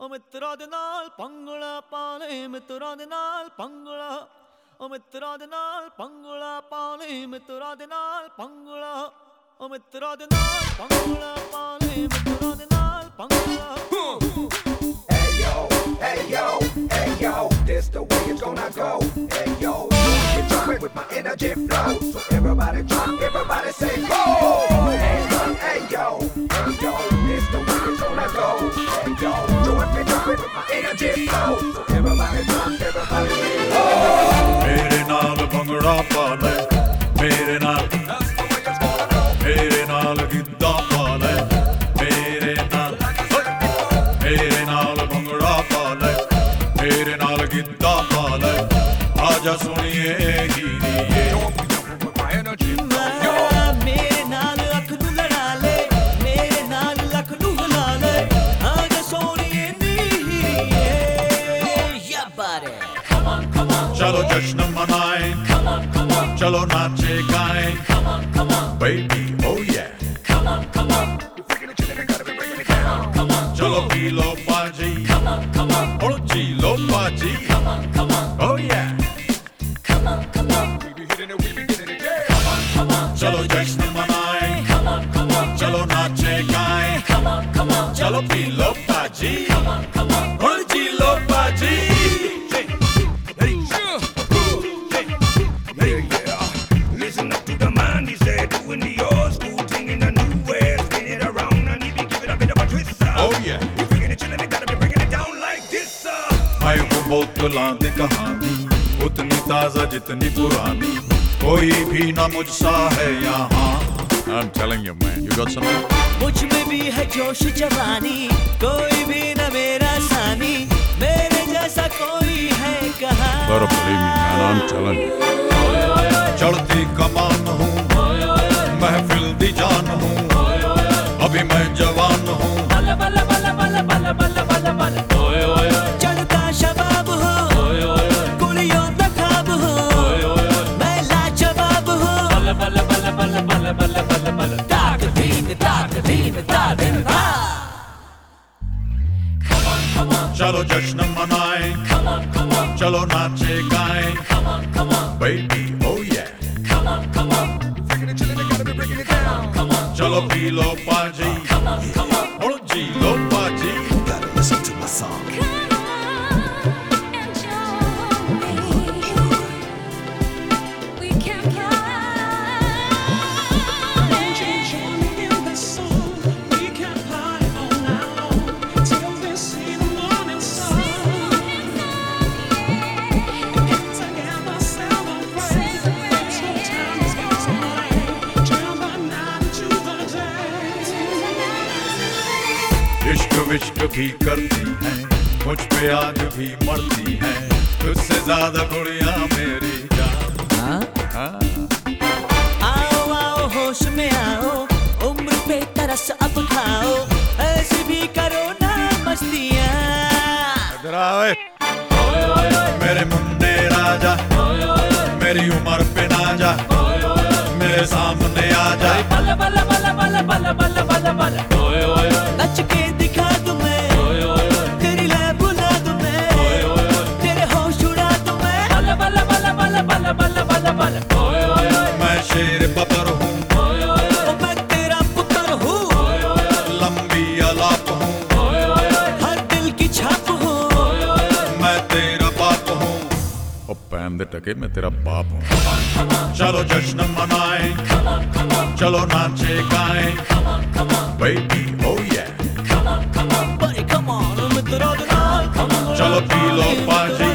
ਓ ਮਿੱਤਰਾਂ ਦੇ ਨਾਲ ਪੰਗਲਾ ਪਾਲੇ ਮਿੱਤਰਾਂ ਦੇ ਨਾਲ ਪੰਗਲਾ ਓ ਮਿੱਤਰਾਂ ਦੇ ਨਾਲ ਪੰਗਲਾ ਪਾਲੇ ਮਿੱਤਰਾਂ ਦੇ ਨਾਲ ਪੰਗਲਾ ਓ ਮਿੱਤਰਾਂ ਦੇ ਨਾਲ ਪੰਗਲਾ ਪਾਲੇ ਮਿੱਤਰਾਂ ਦੇ ਨਾਲ ਪੰਗਲਾ Hey yo, hey yo, hey yo, this the way it's gonna go. Hey yo, get jumping with my energy flow. So everybody jump, everybody say मेरे नाल मेरे नाल गिद्दा पा ले मेरे नाल मेरे नाल भंगड़ा पा ले मेरे नाल गिद्दा पा ले आजा सुनिए गिरिए चलो जश्न मना or kind. Come on, come on, baby, oh yeah. Come on, come on. You're freaking a chicken, gotta be bringing it down. Come on, cholo kilo paji. Come on, come on. Olo chilo. Come on, come on. Oh yeah. Come on, come on. We be hitting it, we be getting it, yeah. Come on, come on. Cholo jax number. Come on, come on. Cholo nache kind. Come on, come on. Cholo kilo. Come on, come on. Olo बोतलां दी कहानी उतनी ताज़ा जितनी पुरानी। कोई भी ना मुझसा है यहाँ। I'm telling you man, you got something? मुझमें भी है जोश जवानी कोई भी न मेरा सानी। मेरे जैसा कोई है कहा Better believe me man, I'm telling you. चढ़ती कमान हूँ महफिल दी जान हूँ। अभी मैं जवान हूँ। चलो जश्न मनाए चलो नाचे गाए बेबी ओ yeah चलो पी लो पाजी विश्क भी करती हैं मुझ पे आज भी मरती हैं। तुझसे ज़्यादा कुड़ियाँ मेरी जान। आओ आओ होश में आओ उम्र पे तरस अब खाओ। ऐसी भी करो ना मस्तियाँ। मेरे मुन्ने राजा मेरी उम्र पे ना जा मेरे सामने आ जा नच हूँ मैं तेरा पुत्र हूँ लंबी अलाप हूँ हर दिल की छाप हूँ मैं तेरा बाप हूँ दे टके मैं तेरा बाप हूँ चलो जश्न मनाए चलो नाचे गाए बेबी ओ ये चलो पी लो पाजी